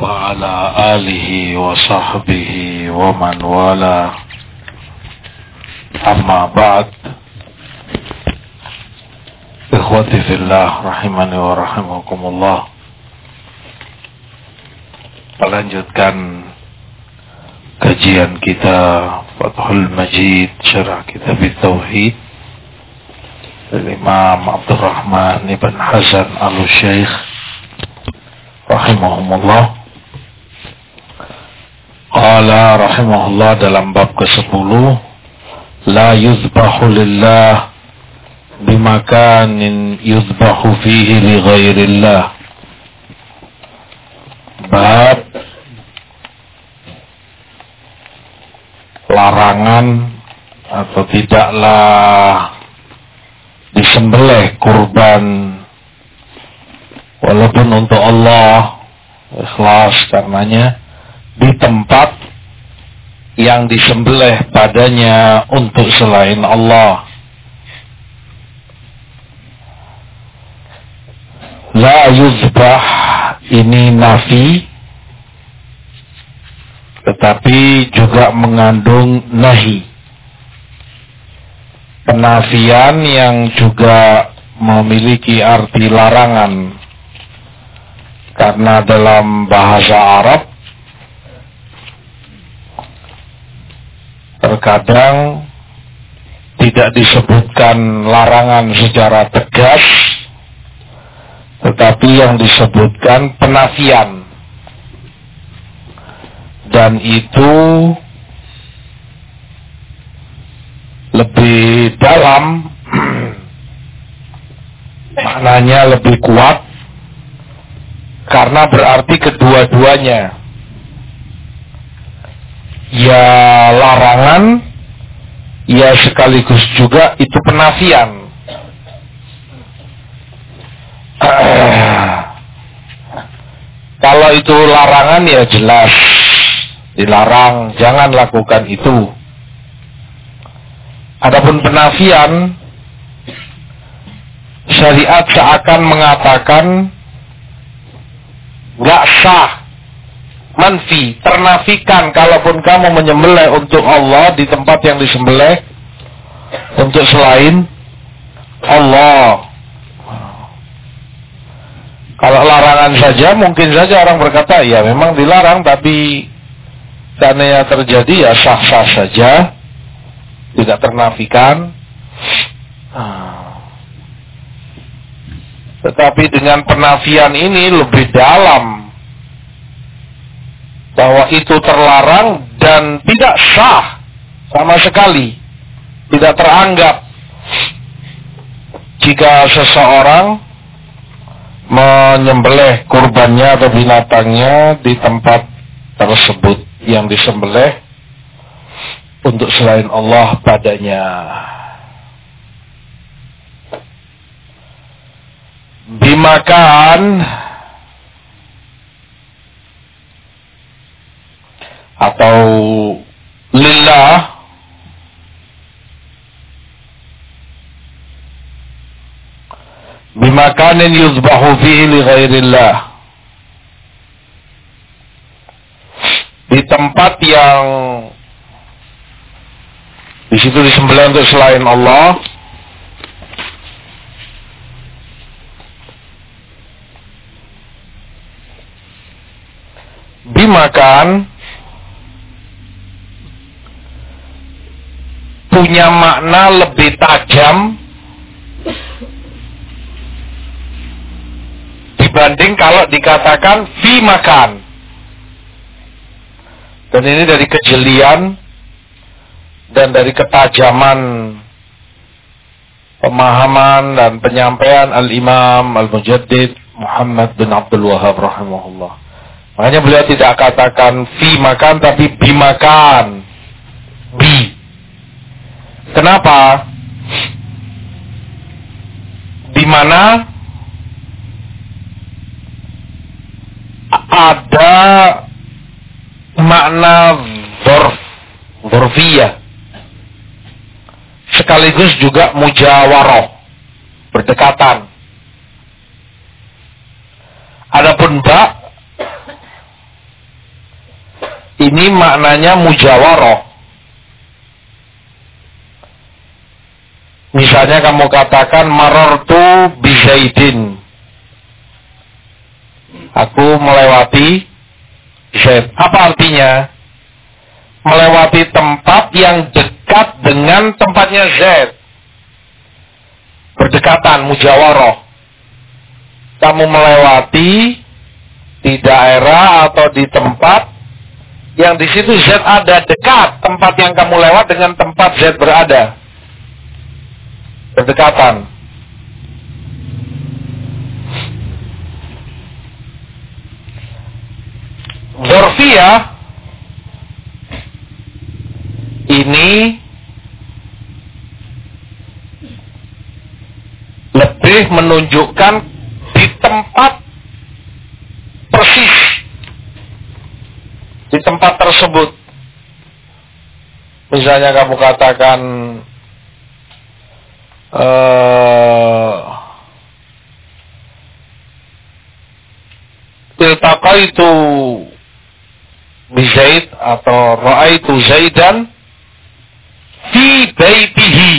وعلى آله وصحبه ومن والاه أما بعد إخوتي في الله رحمني ورحمكم الله melanjutkan kajian kita Fathul Majid Syarah Kitab Tauhid Imam Abdurrahman Ibn Hasan Al-Syeikh Rahimahumullah. Qala rahimahullah dalam bab ke-10 La yuzbahu lillah bimakanin yuzbahu fihi li ghairillah Bab larangan atau tidaklah disembelih kurban walaupun untuk Allah ikhlas karenanya di tempat yang disembelih padanya untuk selain Allah la yuzbah ini nafi tetapi juga mengandung nahi. Penafian yang juga memiliki arti larangan. Karena dalam bahasa Arab terkadang tidak disebutkan larangan secara tegas tetapi yang disebutkan penafian dan itu lebih dalam maknanya lebih kuat karena berarti kedua-duanya ya larangan ya sekaligus juga itu penafian kalau itu larangan ya jelas dilarang, jangan lakukan itu. Adapun penafian, syariat seakan mengatakan nggak sah, manfi, ternafikan kalaupun kamu menyembelih untuk Allah di tempat yang disembelih untuk selain Allah. Kalau larangan saja mungkin saja orang berkata ya memang dilarang tapi yang terjadi ya sah-sah saja, tidak ternafikan. Tetapi dengan penafian ini lebih dalam. Bahwa itu terlarang dan tidak sah sama sekali, tidak teranggap. Jika seseorang menyembelih kurbannya atau binatangnya di tempat tersebut yang disembelih untuk selain Allah padanya. Dimakan. Atau lillah. Bimakanin yuzbahu fihi li ghairillah. Di tempat yang di situ disembelih untuk selain Allah. Dimakan. Punya makna lebih tajam. Dibanding kalau dikatakan fi makan. Dan ini dari kejelian dan dari ketajaman pemahaman dan penyampaian Al-Imam Al-Mujaddid Muhammad bin Abdul Wahab rahimahullah. Makanya beliau tidak katakan fi makan tapi bi makan. Bi. Kenapa? Di mana ada makna zorf, zorfiyah. Sekaligus juga mujawaroh. berdekatan. Adapun ba ini maknanya mujawaroh. Misalnya kamu katakan marortu bizaidin. Aku melewati Z. Apa artinya? Melewati tempat yang dekat dengan tempatnya Z. Berdekatan, mujawaroh. Kamu melewati di daerah atau di tempat yang di situ Z ada dekat tempat yang kamu lewat dengan tempat Z berada berdekatan. Zorfia ini lebih menunjukkan di tempat persis di tempat tersebut. Misalnya kamu katakan uh, itu bizaid atau ra'aitu zaidan fi baitihi.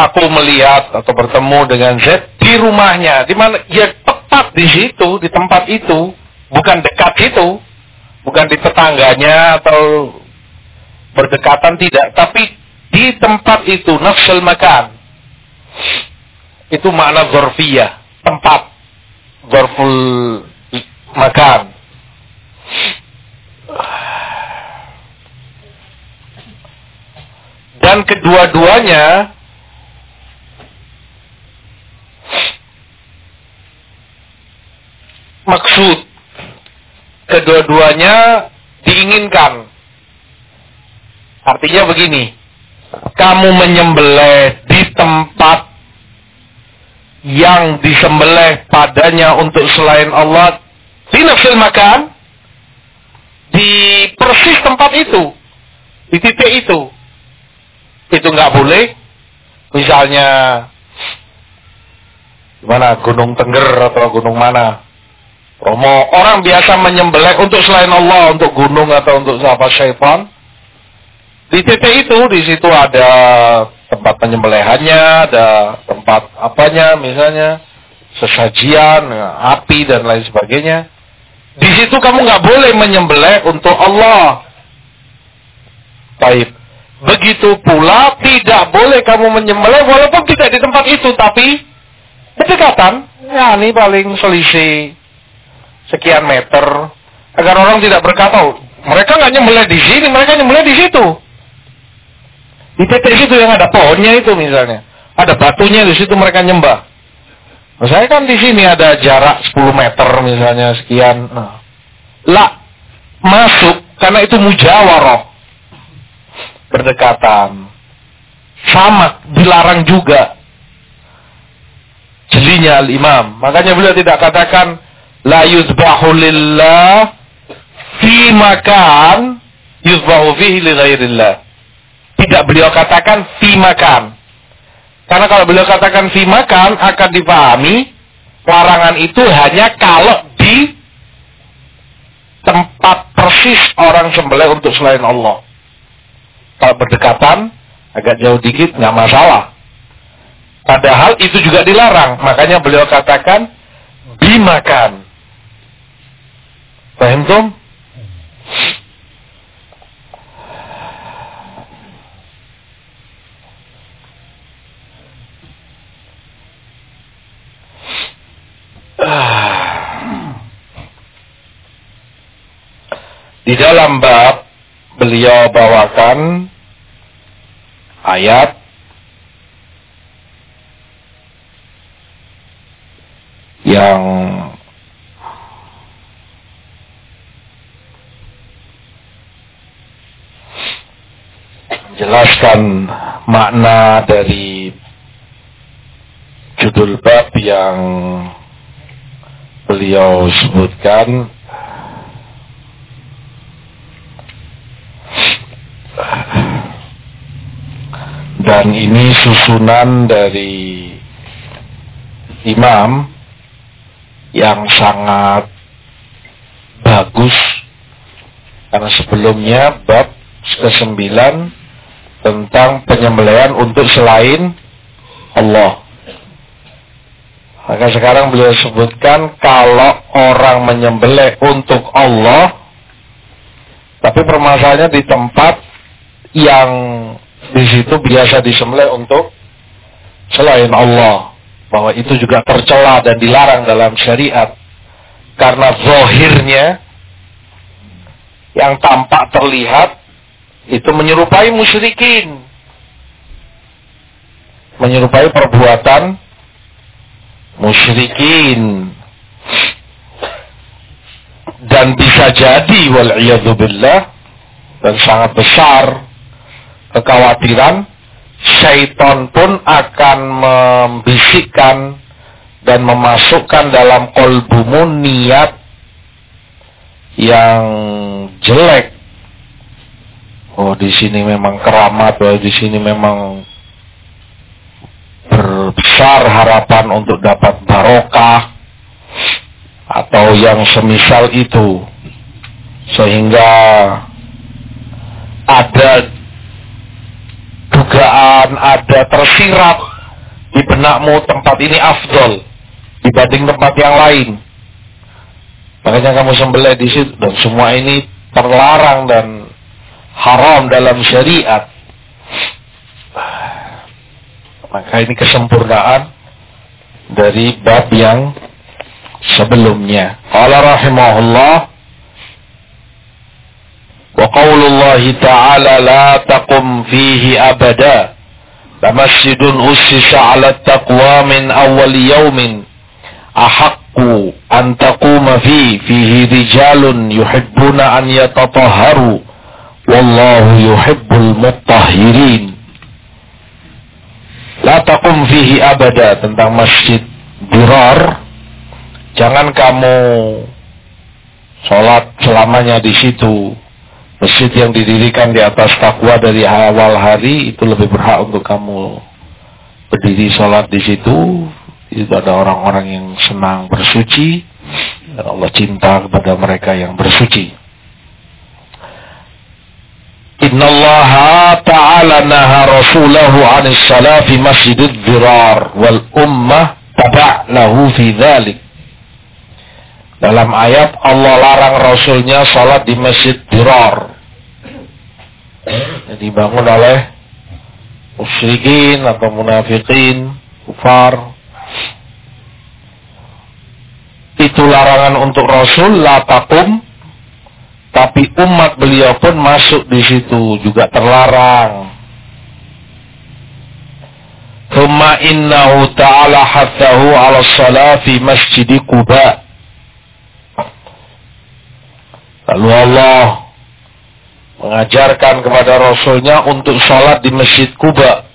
Aku melihat atau bertemu dengan Zaid di rumahnya. Di mana ya tepat di situ di tempat itu. Bukan dekat itu. Bukan di tetangganya atau berdekatan tidak. Tapi di tempat itu nafsul makan. Itu makna zorfiyah tempat. Zorful makan dan kedua-duanya maksud kedua-duanya diinginkan. Artinya begini kamu menyembelih di tempat yang disembelih padanya untuk selain Allah. Di nafsil makan di persis tempat itu di titik itu itu nggak boleh misalnya mana gunung tengger atau gunung mana Romo orang biasa menyembelih untuk selain Allah untuk gunung atau untuk sahabat syaitan di titik itu, di situ ada tempat penyembelihannya, ada tempat apanya, misalnya sesajian, api dan lain sebagainya. Di situ kamu nggak boleh menyembelih untuk Allah. Baik. Begitu pula tidak boleh kamu menyembelih walaupun tidak di tempat itu, tapi berdekatan. Ya, ini paling selisih sekian meter agar orang tidak berkata, oh, mereka nggak nyembelih di sini, mereka nyembelih di situ. Di titik situ yang ada pohonnya itu misalnya. Ada batunya di situ mereka nyembah. Nah, saya kan di sini ada jarak 10 meter misalnya sekian. Nah, lah masuk karena itu mujawaroh berdekatan. Sama dilarang juga jelinya al-imam. Makanya beliau tidak katakan la yuzbahu lillah fi makan yuzbahu fihi li ghairillah. Tidak beliau katakan fi makan. Karena kalau beliau katakan fi makan akan dipahami larangan itu hanya kalau di tempat persis orang sembelih untuk selain Allah. Kalau berdekatan agak jauh dikit nggak masalah. Padahal itu juga dilarang. Makanya beliau katakan dimakan. Paham tuh? Di dalam bab beliau bawakan ayat yang menjelaskan makna dari judul bab yang beliau sebutkan dan ini susunan dari imam yang sangat bagus karena sebelumnya bab ke-9 tentang penyembelihan untuk selain Allah. Maka sekarang beliau sebutkan kalau orang menyembelih untuk Allah tapi permasalahannya di tempat yang di situ biasa disembelih untuk selain Allah. Bahwa itu juga tercela dan dilarang dalam syariat. Karena zohirnya yang tampak terlihat itu menyerupai musyrikin. Menyerupai perbuatan musyrikin. Dan bisa jadi wal billah dan sangat besar kekhawatiran, syaitan pun akan membisikkan dan memasukkan dalam kolbumu niat yang jelek. Oh, di sini memang keramat, oh, di sini memang berbesar harapan untuk dapat barokah atau yang semisal itu. Sehingga ada dugaan ada tersirat di benakmu tempat ini afdol dibanding tempat yang lain. Makanya kamu sembelih di situ dan semua ini terlarang dan haram dalam syariat. Maka ini kesempurnaan dari bab yang sebelumnya. Allah rahimahullah وقول الله تعالى لا تقم فيه أبدا لمسجد أسس على التقوى من أول يوم أحق أن تقوم فيه فيه رجال يحبون أن يتطهروا والله يحب المطهرين La taqum fihi abada tentang masjid Dirar. Jangan kamu sholat selamanya di situ. Masjid yang didirikan di atas takwa dari awal hari itu lebih berhak untuk kamu berdiri sholat di situ. Itu ada orang-orang yang senang bersuci dan Allah cinta kepada mereka yang bersuci. Inna Allah Ta'ala naha rasulahu anis salah fi masjidid dirar wal ummah tabak lahu fi dhalik. Dalam ayat Allah larang Rasulnya sholat di masjid Dirar. Yang dibangun oleh musyrikin atau munafikin, kufar. Itu larangan untuk Rasul, la takum. Tapi umat beliau pun masuk di situ juga terlarang. Thumma innahu ta'ala hathahu ala salah fi masjid. Lalu Allah mengajarkan kepada Rasulnya untuk sholat di Masjid Kuba.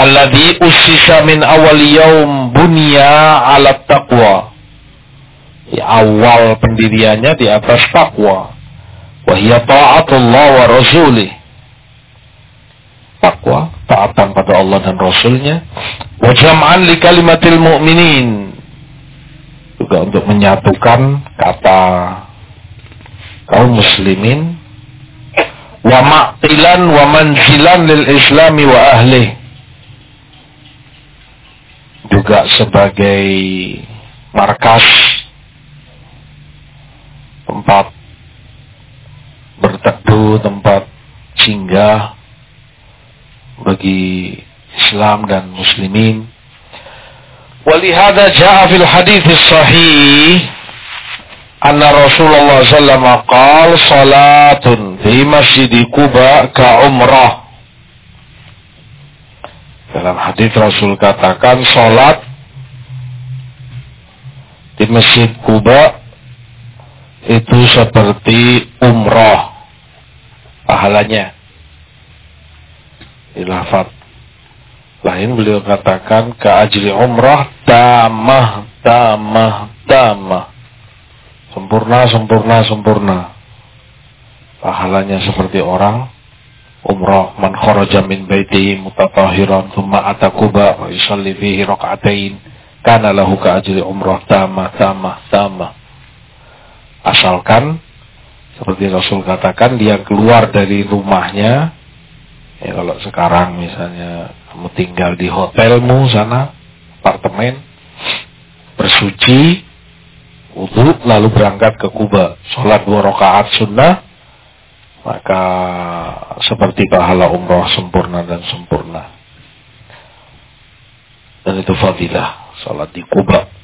Alladhi usisa min awal yaum bunya ala taqwa. Di awal pendiriannya di atas takwa. Wahia ta'atullah wa rasulih. Takwa, taatan pada Allah dan Rasulnya. Wa jam'an li kalimatil mu'minin juga untuk menyatukan kata kaum muslimin. Wa ma'tilan wa manzilan lil islami wa ahli. Juga sebagai markas tempat berteduh, tempat singgah bagi Islam dan muslimin ولهذا جاء في الحديث الصحيح أن رسول الله صلى الله عليه وسلم قال صلاة في مسجد كوبا كعمرة dalam hadis Rasul katakan salat di Masjid Kuba itu seperti umroh pahalanya. Ilafat lain beliau katakan ke ajli umrah tamah tamah tamah sempurna sempurna sempurna. Pahalanya seperti orang umrah man kharaja min baitihi mutatahiran thumma ata Quba wa yusalli fihi raka'atain kana lahu ka ajri umrah tamah tamah tamah asalkan seperti Rasul katakan dia keluar dari rumahnya ya kalau sekarang misalnya kamu tinggal di hotelmu sana apartemen bersuci wudhu lalu berangkat ke Kuba sholat dua rakaat sunnah maka seperti pahala umroh sempurna dan sempurna dan itu fadilah sholat di Kuba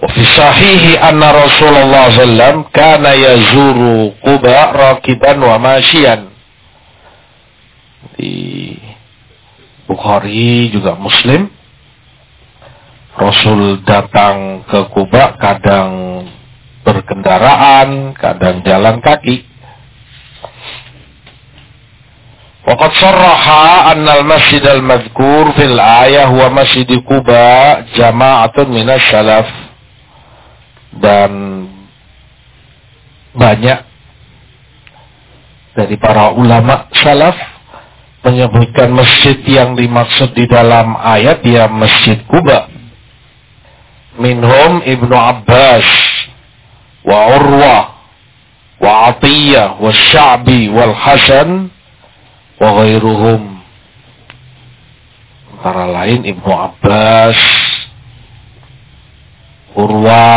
Fi sahihi anna Rasulullah sallam kana yazuru Quba rakiban wa masyian. Di Bukhari juga Muslim Rasul datang ke Kuba kadang berkendaraan, kadang jalan kaki. Waqad sarraha anna al-masjid al-madhkur fil ayah huwa masjid Kuba jama'atun minas salaf. Dan banyak dari para ulama salaf menyebutkan masjid yang dimaksud di dalam ayat ya masjid Kuba minhum Ibnu Abbas wa Urwa wa Atiyah wa Sya'bi wal Hasan wa ghairuhum. Antara lain Ibnu Abbas Urwa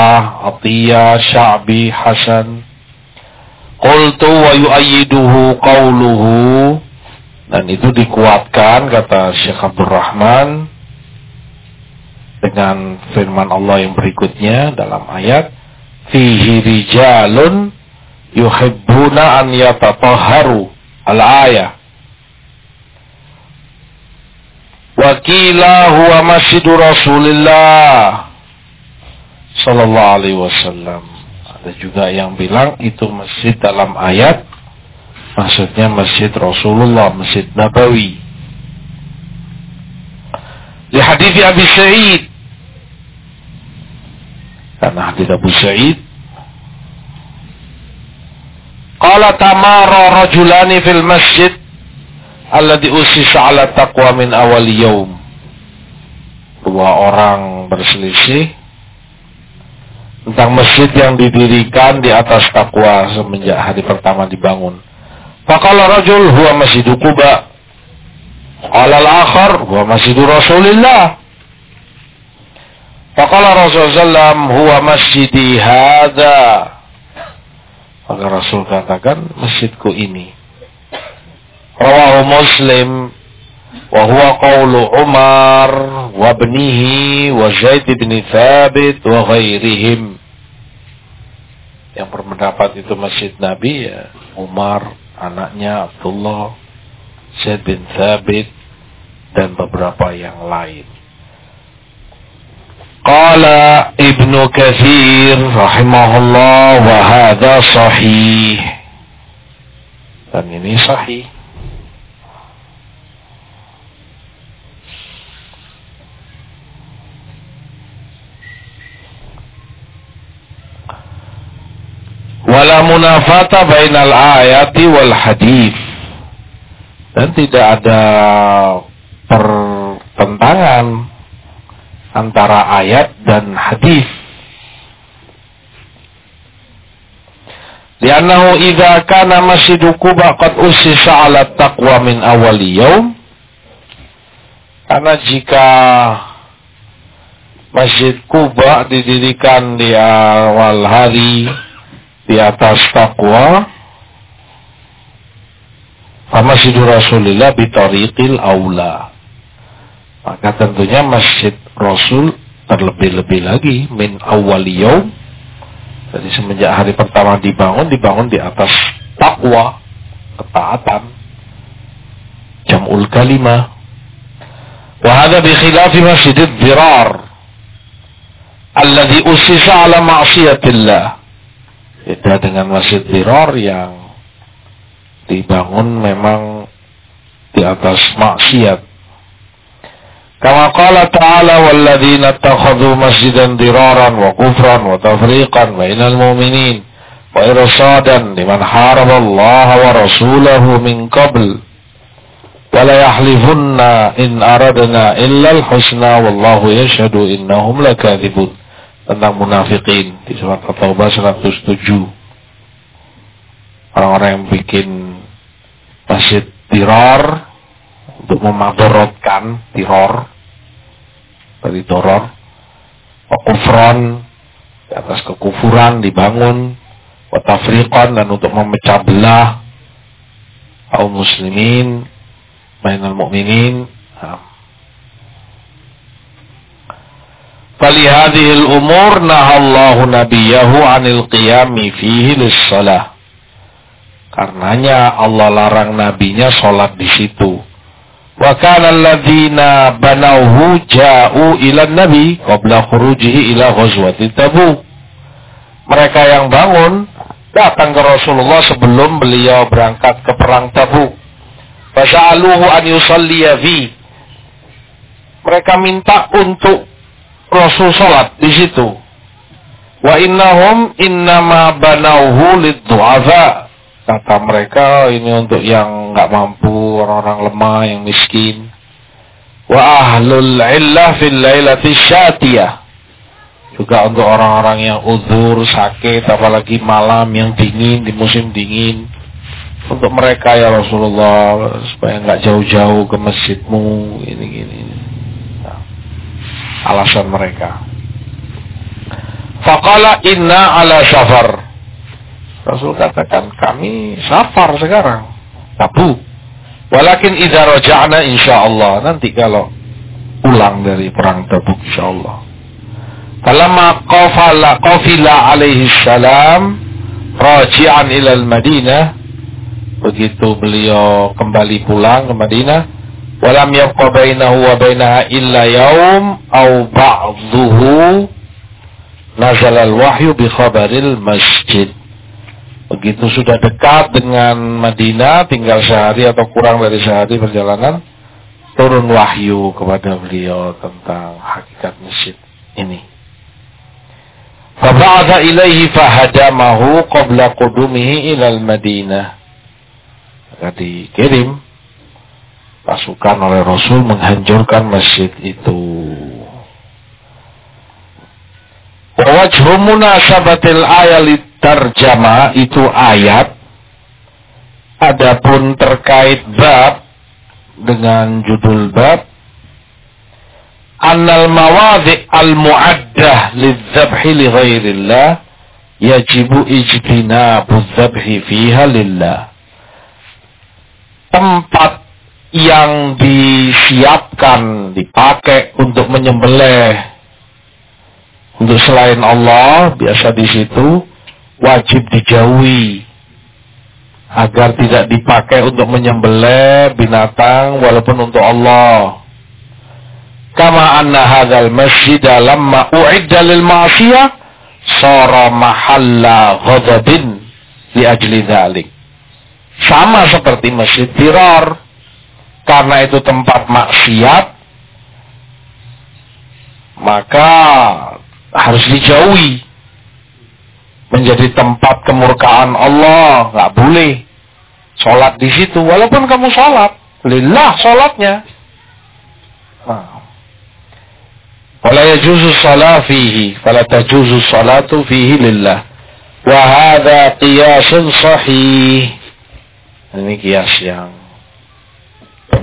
Atiyah Sya'bi Hasan. Qultu wa yu'ayyiduhu qawluhu dan itu dikuatkan kata Syekh Abdul Rahman dengan firman Allah yang berikutnya dalam ayat fihi rijalun yuhibbuna an yatatahharu al ayah Wakila huwa masjidu Rasulillah sallallahu alaihi wasallam. Ada juga yang bilang itu masjid dalam ayat maksudnya masjid Rasulullah, masjid Nabawi. Di hadis Abi Sa'id karena hadis Abu Sa'id Qala tamara rajulani fil masjid alladhi usisa ala taqwa min awal yaum. Dua orang berselisih tentang masjid yang didirikan di atas takwa semenjak hari pertama dibangun. Faqala rajul huwa masjid Quba. Qala al-akhar huwa masjid Rasulillah. Faqala Rasulullah huwa masjidi hadha. Maka Rasul katakan masjidku ini. Rawahu Muslim wa huwa qawlu Umar wa ibnihi wa Zaid bin Thabit wa ghairihim. Yang berpendapat itu masjid Nabi ya Umar, anaknya Abdullah, Zaid bin Thabit, dan beberapa yang lain. Qala Ibnu Katsir rahimahullah wa hadha sahih. Dan ini sahih. Wala munafata bainal ayati wal hadis dan tidak ada pertentangan antara ayat dan hadis. Liannahu idza kana masjidu Quba qad ussisa 'ala taqwa min awal yaum karena jika Masjid Kuba didirikan di awal hari di atas takwa, Masjidur Rasulillah bitariqil aula. Maka tentunya Masjid Rasul terlebih-lebih lagi min awal yaum jadi semenjak hari pertama dibangun dibangun di atas takwa ketaatan. Jamul kalimah. Wa hadha bi khilafi masjid dirar alladhi usisa ala ma'siyatillah Beda dengan masjid Diror yang dibangun memang di atas maksiat. Kama qala ta'ala walladzina attakhadhu masjidan diraran wa kufran wa tafriqan bainal mu'minin wa irsadan liman haraba Allah wa rasulahu min qabl wa yahlifunna in aradna illa al-husna wallahu yashhadu innahum lakadhibun tentang munafikin. Di surat At-Taubah 107 orang-orang yang bikin masjid tiror untuk memadorotkan tiror dari doror kufron di atas kekufuran dibangun watafriqan dan untuk memecah belah kaum muslimin mainal mukminin Falihadihil umur nahallahu nabiyahu anil qiyami fihi lissalah. Karenanya Allah larang nabinya sholat di situ. Wa kana alladziina banauhu ja'u ila nabi qabla khurujihi ila ghazwati Tabuk. Mereka yang bangun datang ke Rasulullah sebelum beliau berangkat ke perang Tabuk. Fasa'aluhu an yusalliya fi. Mereka minta untuk Rasul salat di situ. Wa innahum innama banauhu lid-du'afa Kata mereka ini untuk yang nggak mampu, orang-orang lemah, yang miskin. Wa ahlul illah fil lailati syatiyah. Juga untuk orang-orang yang uzur, sakit, apalagi malam yang dingin, di musim dingin. Untuk mereka ya Rasulullah, supaya nggak jauh-jauh ke masjidmu, ini gini. Nah, alasan mereka. Faqala inna ala safar. Rasul katakan kami safar sekarang. Tabu. Walakin idza raja'na insyaallah. Nanti kalau pulang dari perang Tabuk insyaallah. Falamma qafala qafila alaihi salam raji'an ila al-Madinah begitu beliau kembali pulang ke Madinah walam yabqa bainahu wa bainaha illa yaum au ba'dhuhu nazal al-wahyu bi khabaril masjid Begitu sudah dekat dengan Madinah, tinggal sehari atau kurang dari sehari perjalanan, turun wahyu kepada beliau tentang hakikat masjid ini. Faba'atha ilaihi fahadamahu qabla qudumihi ilal Madinah. Maka dikirim pasukan oleh Rasul menghancurkan masjid itu. Wajhu munasabatil ayalit terjemah itu ayat adapun terkait bab dengan judul bab annal mawadhi al muaddah lidzabhi li ghairillah yajibu ijtinabu dzabhi fiha lillah tempat yang disiapkan dipakai untuk menyembelih untuk selain Allah biasa di situ wajib dijauhi agar tidak dipakai untuk menyembelih binatang walaupun untuk Allah. Kama anna hadzal masjid lamma u'idda lil ma'siyah sara mahalla ghadabin li ajli dzalik. Sama seperti masjid Tirar karena itu tempat maksiat maka harus dijauhi menjadi tempat kemurkaan Allah, nggak boleh sholat di situ. Walaupun kamu sholat, lillah sholatnya. Wala yajuzu salat fihi, fala tajuzu salatu fihi lillah. Wa hadha qiyasun sahih. Ini kias yang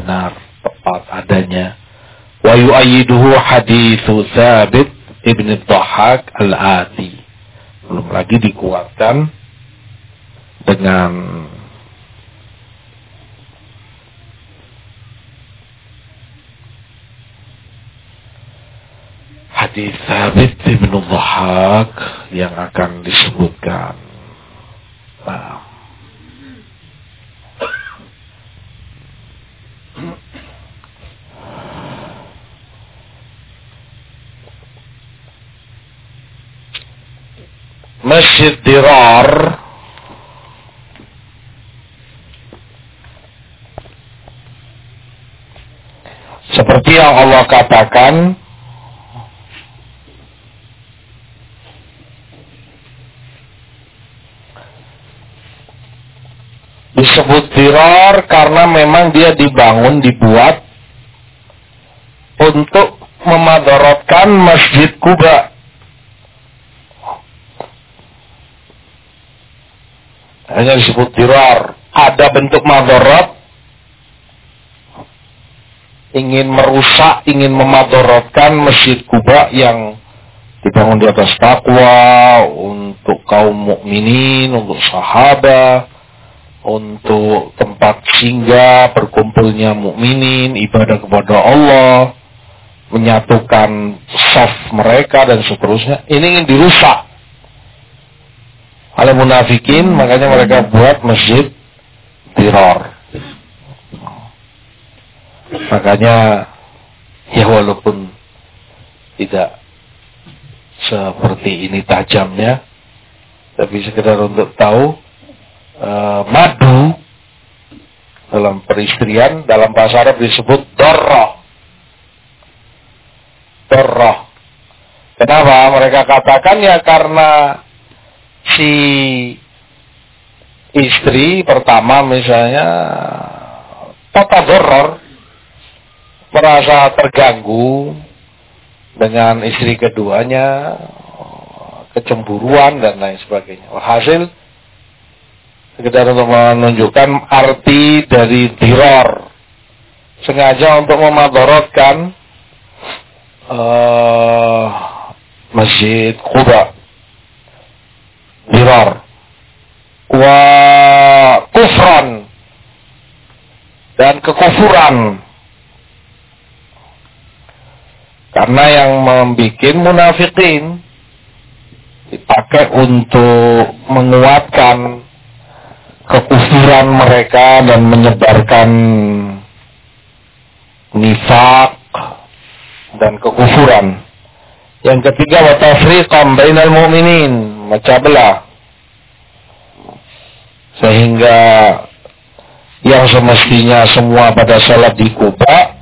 benar, tepat adanya. Wa yu'ayyiduhu hadithu Thabit ibn Dhahak al-Ati belum lagi dikuatkan dengan hadis Sabit bin Dhahak yang akan disebutkan. Nah. Masjid Dirar. Seperti yang Allah katakan disebut diror karena memang dia dibangun, dibuat untuk memadorotkan Masjid Kuba. Hanya disebut diror. Ada bentuk madorot, ingin merusak, ingin memadorotkan Masjid Kuba yang dibangun di atas takwa untuk kaum mukminin, untuk sahabat, untuk tempat singgah berkumpulnya mukminin, ibadah kepada Allah, menyatukan soft mereka dan seterusnya. Ini ingin dirusak oleh munafikin, makanya mereka buat masjid teror. Makanya ya walaupun tidak seperti ini tajamnya, tapi sekedar untuk tahu uh, madu dalam peristrian dalam bahasa Arab disebut dorroh. Dorroh. Kenapa mereka katakan ya karena si istri pertama misalnya tata doror merasa terganggu dengan istri keduanya, kecemburuan dan lain sebagainya. Hasil sekedar untuk menunjukkan arti dari diror. Sengaja untuk memadorotkan uh, masjid Kuba diror. Wa kufran. Dan kekufuran. Karena yang membuat munafikin dipakai untuk menguatkan kekufuran mereka dan menyebarkan nifak dan kekufuran. Yang ketiga wa tafriqan bainal mu'minin, macam belah. Sehingga yang semestinya semua pada salat di Kuba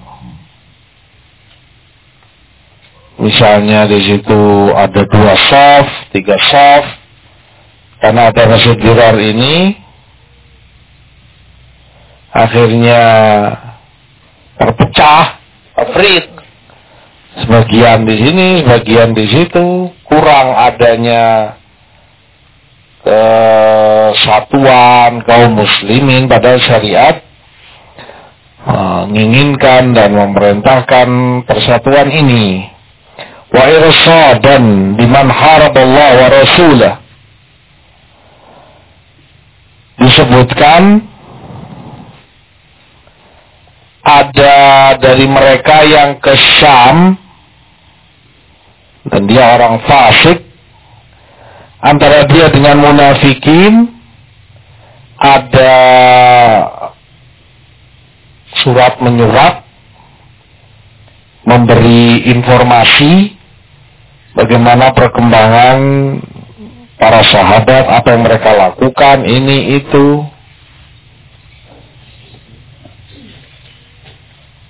Misalnya di situ ada dua soft, tiga soft. Karena ada masjid ini, akhirnya terpecah, terfrit. Sebagian di sini, sebagian di situ, kurang adanya kesatuan kaum muslimin pada syariat menginginkan dan memerintahkan persatuan ini wa irsadan liman haraballah wa rasulah disebutkan ada dari mereka yang ke Syam dan dia orang fasik antara dia dengan munafikin ada surat menyurat memberi informasi bagaimana perkembangan para sahabat, apa yang mereka lakukan, ini itu.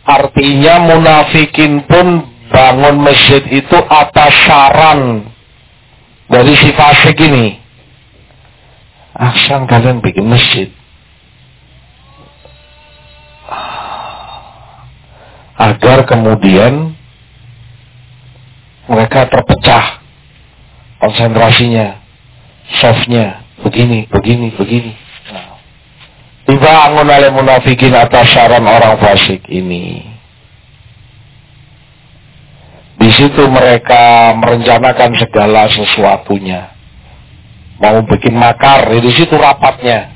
Artinya munafikin pun bangun masjid itu atas saran dari si fasik ini. Asal kalian bikin masjid. Agar kemudian mereka terpecah konsentrasinya, softnya, begini, begini, begini. Dibangun oleh munafikin atas saran orang fasik ini. Di situ mereka merencanakan segala sesuatunya. Mau bikin makar, ya di situ rapatnya.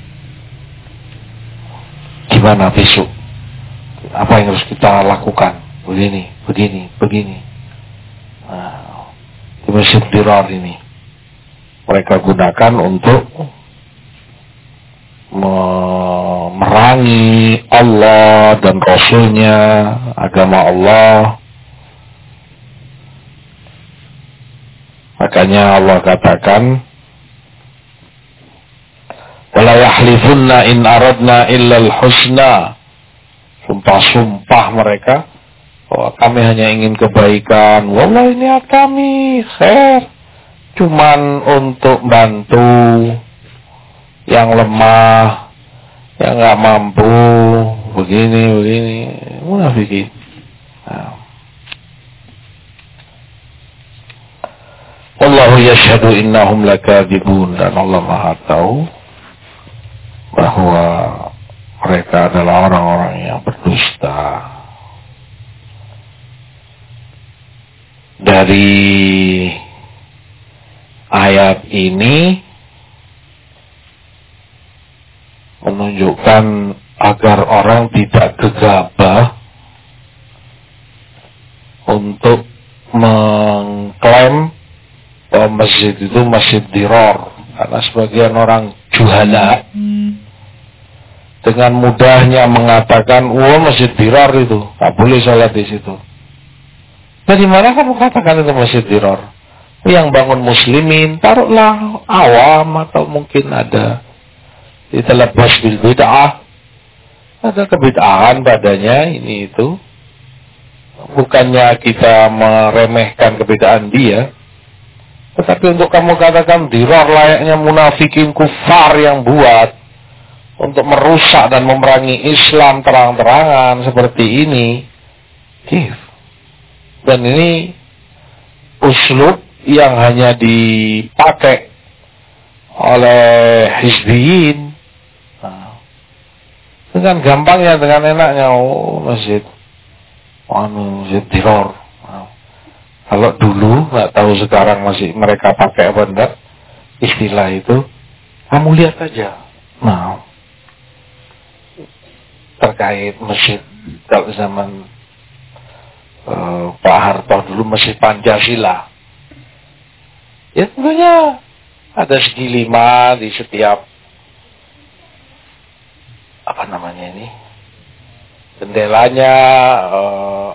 Gimana besok? Apa yang harus kita lakukan? Begini, begini, begini. Nah, di Masjid Dirar ini mereka gunakan untuk memerangi Allah dan Rasulnya, agama Allah. Makanya Allah katakan, "Wala yahlifunna in aradna illa al-husna." Sumpah-sumpah mereka bahwa kami hanya ingin kebaikan. Wallah niat kami khair. Cuman untuk bantu yang lemah, yang nggak mampu begini begini munafikin nah. Allahu yashhadu innahum lakadzibun dan Allah Maha tahu bahwa mereka adalah orang-orang yang berdusta. Dari ayat ini menunjukkan agar orang tidak gegabah untuk mengklaim bahwa masjid itu masjid diror. Karena sebagian orang juhala. Dengan mudahnya mengatakan wah masjid diror itu. Tak boleh sholat di situ. Dari mana kamu katakan itu masjid diror? Yang bangun muslimin taruhlah awam atau mungkin ada bos bil bid'ah. Ada kebid'ahan padanya ini itu. Bukannya kita meremehkan kebedaan dia. Tetapi untuk kamu katakan diror layaknya munafikin kufar yang buat untuk merusak dan memerangi Islam terang-terangan seperti ini. Dan ini uslub yang hanya dipakai oleh hizbiyin dengan gampangnya dengan enaknya. Oh masjid. Anu masjid teror kalau dulu nggak tahu sekarang masih mereka pakai apa enggak istilah itu kamu lihat aja. Nah terkait masjid kalau zaman uh, Pak Harto dulu masih Pancasila. Ya tentunya ada segi lima di setiap apa namanya ini? Jendelanya, uh,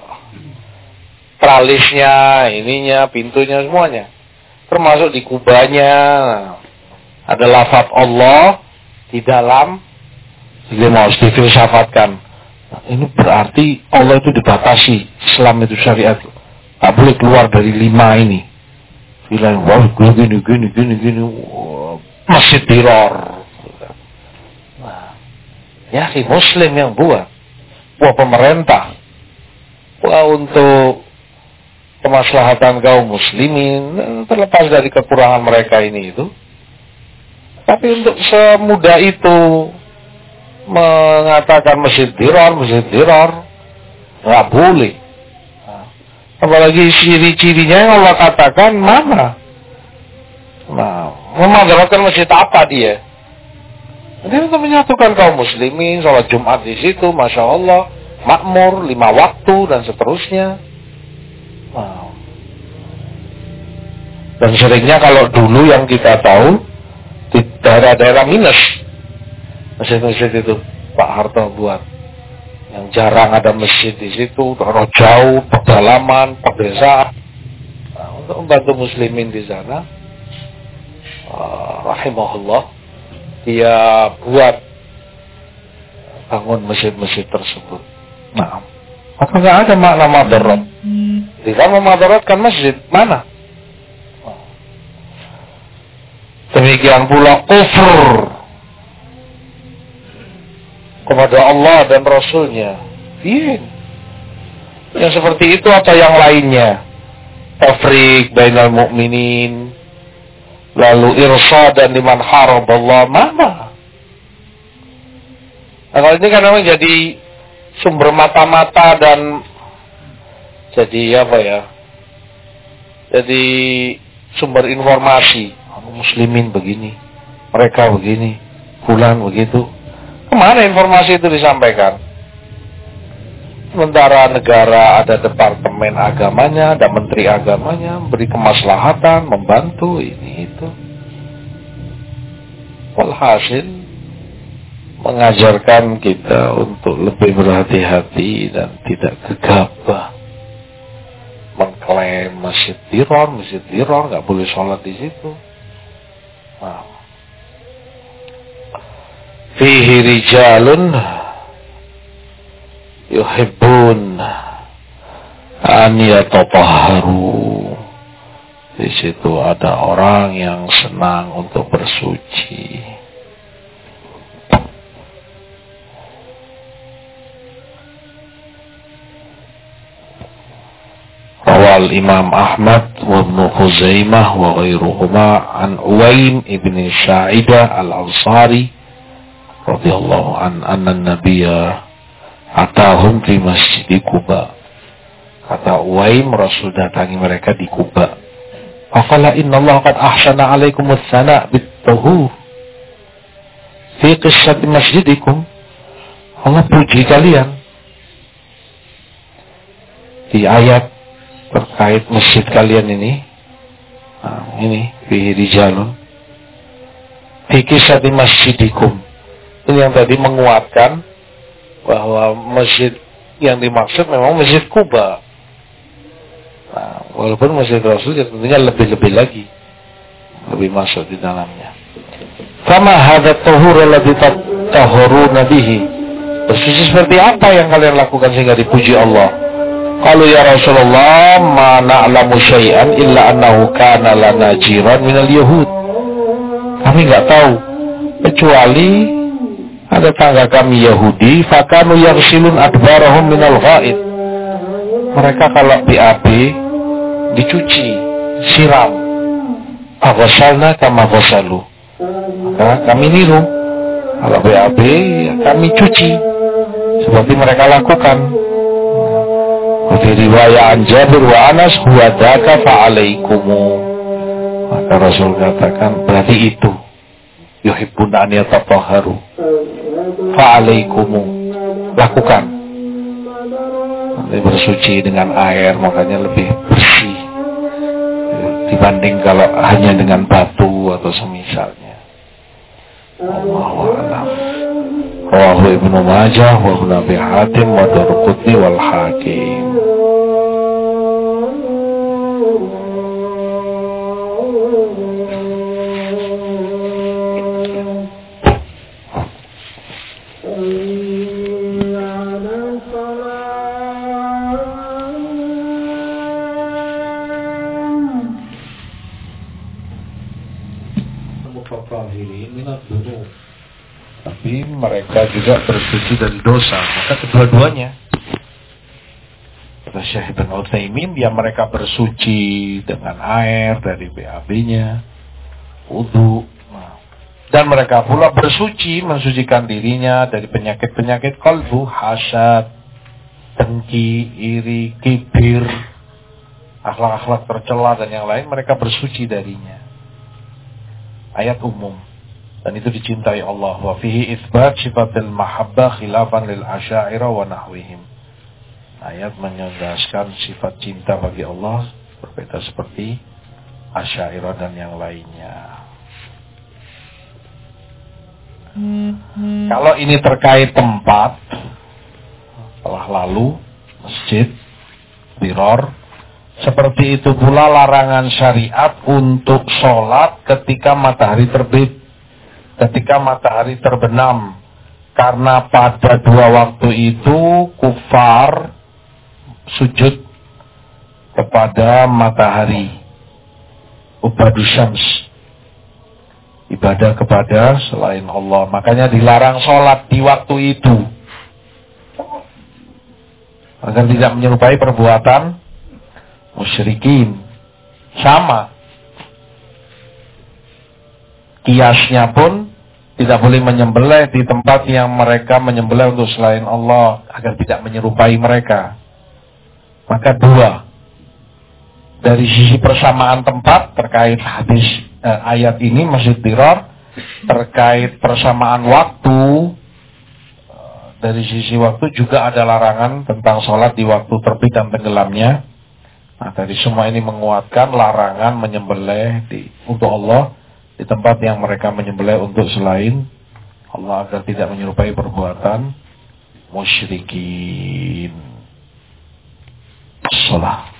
tralisnya, ininya, pintunya semuanya, termasuk di kubahnya ada lafaz Allah di dalam. Jadi mau difilsafatkan. Nah, ini berarti Allah itu dibatasi, Islam itu syariat, tak boleh keluar dari lima ini. Bilang wah gini gini gini gini masih teror ya si muslim yang buat buat pemerintah. Buat untuk kemaslahatan kaum muslimin. Terlepas dari kekurangan mereka ini itu. Tapi untuk semudah itu mengatakan masjid teror masjid teror nggak boleh. Apalagi ciri-cirinya yang Allah katakan mana? Nah, memadaratkan masjid apa dia? Dia untuk menyatukan kaum muslimin, sholat Jumat di situ, masya Allah, makmur, lima waktu dan seterusnya. Wow. Dan seringnya kalau dulu yang kita tahu di daerah-daerah minus, masjid-masjid itu Pak Harto buat yang jarang ada masjid di situ, terlalu jauh, pedalaman, pedesaan. Nah, untuk membantu muslimin di sana, uh, rahimahullah, dia buat bangun masjid-masjid tersebut. Nah, maka nggak ada makna madarat. Tidak memadaratkan masjid, mana? Demikian pula kufur kepada Allah dan Rasulnya. Iya. Yang seperti itu atau yang lainnya. Tafrik bainal mu'minin. Lalu irsa dan liman harab Allah. Mana? Nah kalau ini kan memang jadi sumber mata-mata dan jadi apa ya? Jadi sumber informasi. Muslimin begini, mereka begini, bulan begitu. Ke mana informasi itu disampaikan? Sementara negara ada departemen agamanya, ada menteri agamanya, beri kemaslahatan, membantu ini itu. Walhasil mengajarkan kita untuk lebih berhati-hati dan tidak gegabah mengklaim masjid tiror, masjid tiror nggak boleh sholat di situ. Nah, fihi rijalun yuhibbun. An yatahharu di situ ada orang yang senang untuk bersuci. Rawal Imam Ahmad wa Ibn Khuzaimah wa ghairuhuma an Uwaim ibn Sa'idah al-Ansari radhiyallahu an anna nabiyya atahum fi masjid Kuba. Kata Uwaim Rasul datangi mereka di Kuba. Faqala inna Allah qad ahsana alaikum as-sana bit-tuhur. Fi qissati masjidikum. Allah puji kalian di ayat terkait masjid kalian ini nah, ini di rijalun di kisah di masjidikum ini yang tadi menguatkan bahwa masjid yang dimaksud memang masjid Kuba. Nah, walaupun masjid Rasul ya tentunya lebih-lebih lagi. Lebih masuk di dalamnya. Sama hadat tahur lebih tahuruna bihi. Bersuci seperti apa yang kalian lakukan sehingga dipuji Allah? Kalau ya Rasulullah, mana alamu syai'an illa annahu kana lana jiran minal yahud. Kami nggak tahu kecuali ada tangga kami Yahudi, fakanu yang silun adbarahum minal ghaid. Mereka kalau BAB dicuci, siram. Aghasalna kama ghasalu. Maka kami niru. Kalau BAB ya kami cuci. Seperti mereka lakukan. Di riwayat Jabir wa Anas huwa daka fa'alaikumu. Maka Rasul katakan berarti itu yuhibbun an yatatahharu fa'alaikumu. Lakukan. Bersuci dengan air makanya lebih bersih dibanding kalau hanya dengan batu atau semisalnya. Allahu a'lam. Rawahu Ibnu Majah wa Ibnu Hatim wa wal Hakim. Mereka juga bersuci dari dosa. Maka kedua-duanya. Kata Syekh Ibn Utsaimin, ya mereka bersuci dengan air dari BAB-nya, wudhu. Dan mereka pula bersuci, mensucikan dirinya dari penyakit-penyakit kalbu, hasad, dengki, iri, kibir, akhlak-akhlak tercela dan yang lain mereka bersuci darinya. Ayat umum dan itu dicintai Allah. Wa fihi isbat sifatil mahabbah khilafan lil asyaira wa nahwihim. Ayat menyandaskan sifat cinta bagi Allah berbeda seperti asyaira dan yang lainnya. Kalau ini terkait tempat telah lalu masjid biror seperti itu pula larangan syariat untuk sholat ketika matahari terbit ketika matahari terbenam. Karena pada dua waktu itu kufar sujud kepada matahari. Ubadu syams. Ibadah kepada selain Allah. Makanya dilarang sholat di waktu itu. Agar tidak menyerupai perbuatan musyrikin. Sama. Kiasnya pun tidak boleh menyembelih di tempat yang mereka menyembelih untuk selain Allah agar tidak menyerupai mereka. Maka dua dari sisi persamaan tempat terkait hadis eh, ayat ini masih tiror terkait persamaan waktu eh, dari sisi waktu juga ada larangan tentang sholat di waktu terbit dan tenggelamnya. Nah dari semua ini menguatkan larangan menyembelih untuk Allah di tempat yang mereka menyembelih untuk selain Allah agar tidak menyerupai perbuatan musyrikin. Salah.